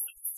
Thank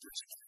protect